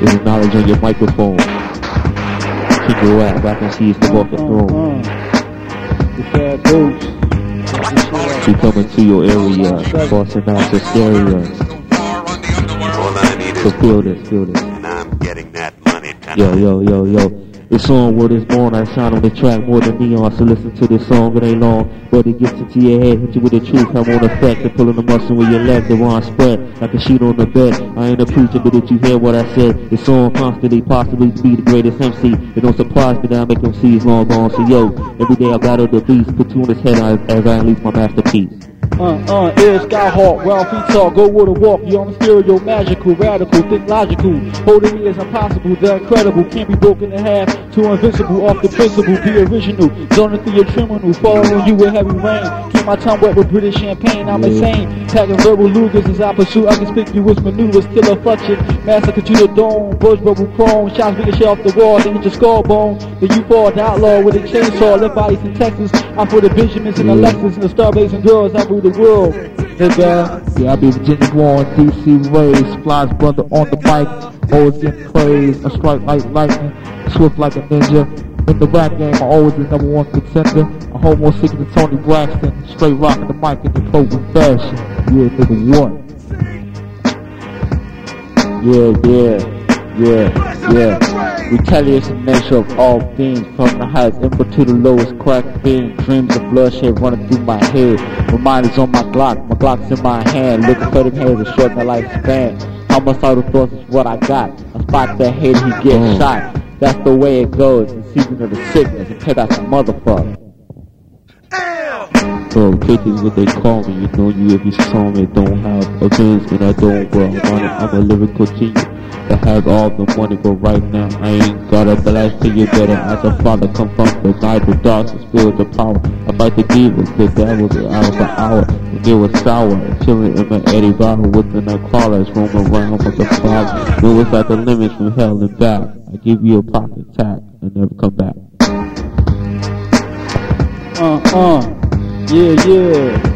There's knowledge on your microphone. Keep your ass back and see step off the throne. The bad ghost. We coming to your area, busting out need So feel this, feel this. Yo, yo, yo, yo. It's song word is born. I shine on the track more than neon. So listen to this song, it ain't long. But it gets into your head, hit you with the truth. I'm on effect, and pulling the muscle with your leg, the wrong spread. Like a sheet on the bed. I ain't a preacher, but did you hear what I said? It's on constantly, possibly to be the greatest MC. It don't surprise me that I make MCs long gone. So yo, every day I battle the beast. Put you on his head as I unleash my masterpiece. Uh, uh, air, skyhawk, Ralph talk, go with a walk, you on the stereo, magical, radical, think logical, holding me is impossible, the incredible, can't be broken in half, too invincible, off the principle, be original, zoning through your criminal, following you with heavy rain, keep my tongue wet with British champagne, I'm insane, packing verbal Lugers as I pursue, I conspicuous maneuvers, still a function, massacre to the dome, bush bubble chrome, shots as shit off the wall, then hit your skull bone, then you fall, the outlaw with a chainsaw, left bodies in Texas, I'm for the Benjamins and the Lexus and the starblazing girls, I rule the world. Nigga, yeah, I be Virginia born, DC raised, flies brother on the mic, always getting praised, a strike like lightning, swift like a ninja. In the rap game, I always the number one contender. I hold more secret than Toni Braxton, straight rocking the mic in the clothing fashion. Yeah, nigga, what? Yeah, yeah, yeah, yeah. Retaliation nature of all things, from the highest ember to the lowest crack being. Dreams of bloodshed running through my head. My mind is on my Glock, my Glock's in my hand. Looking for them hairs to shorten the lifespan. Homicidal thoughts is what I got. I spot that hate, he gets mm. shot. That's the way it goes. The season of the sickness, and pay that's a motherfucker. Bro, Kate is what they call me. You know you if you saw me. Don't have a and I don't grow money. I'm a lyrical genius that have all the money. But right now, I ain't got a blast to you better. As a father, come from the night, the darkness, spiritual power. I fight the demons, the devils, hour by hour. And it was sour. Chilling in my Eddie bottle with the nightcrawlers. Roam around with the fog. Move us at the limits from hell and back. I give you a pocket attack and never come back. Uh, uh, yeah, yeah.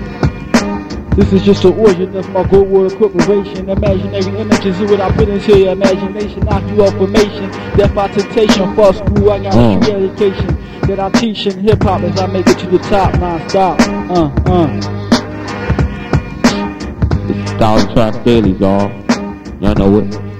This is just the origin of my Goldwater Corporation. Imaginary images is what I put into your imagination. Knock you off formation. Death by temptation. Fall school, I got Mm. a true education. That I'm teaching hip hop as I make it to the top non-stop. Uh, uh. It's Thousand Tracks Daily, y'all. Y'all know it.